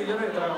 Cecilia heter han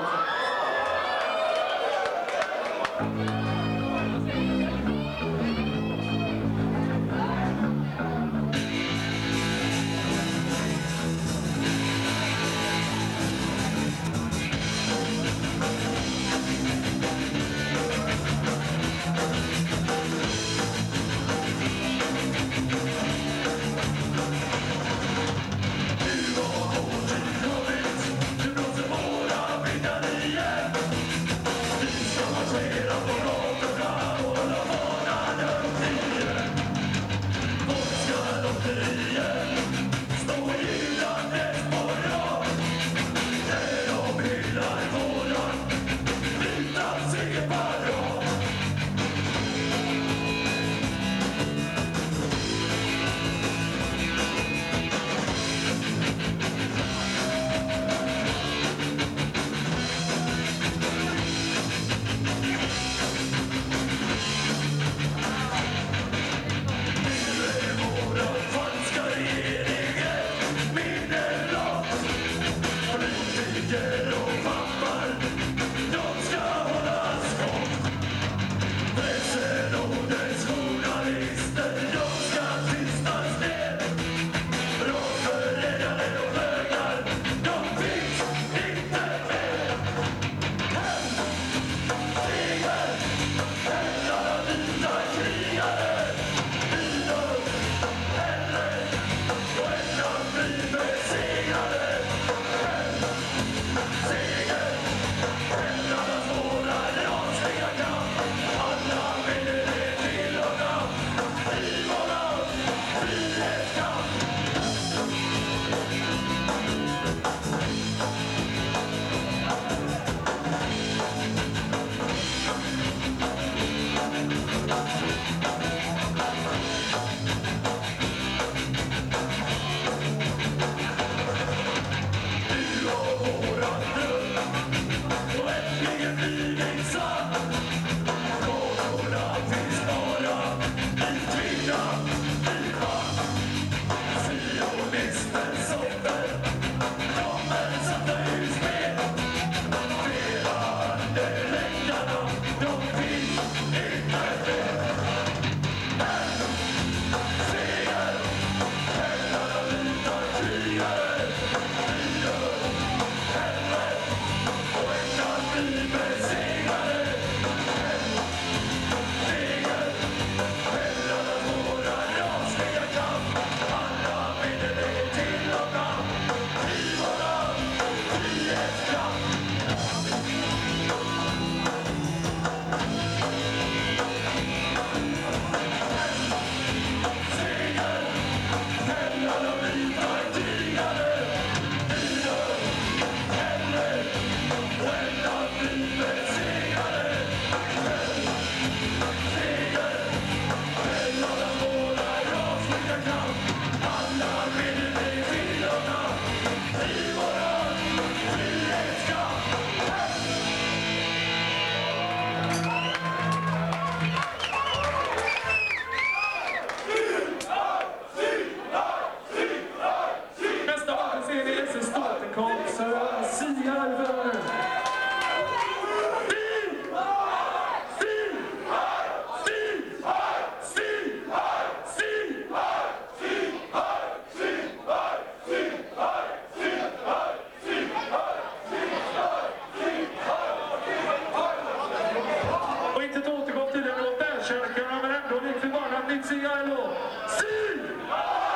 Herren, då vill vi bara att ni ser er lov. Syn!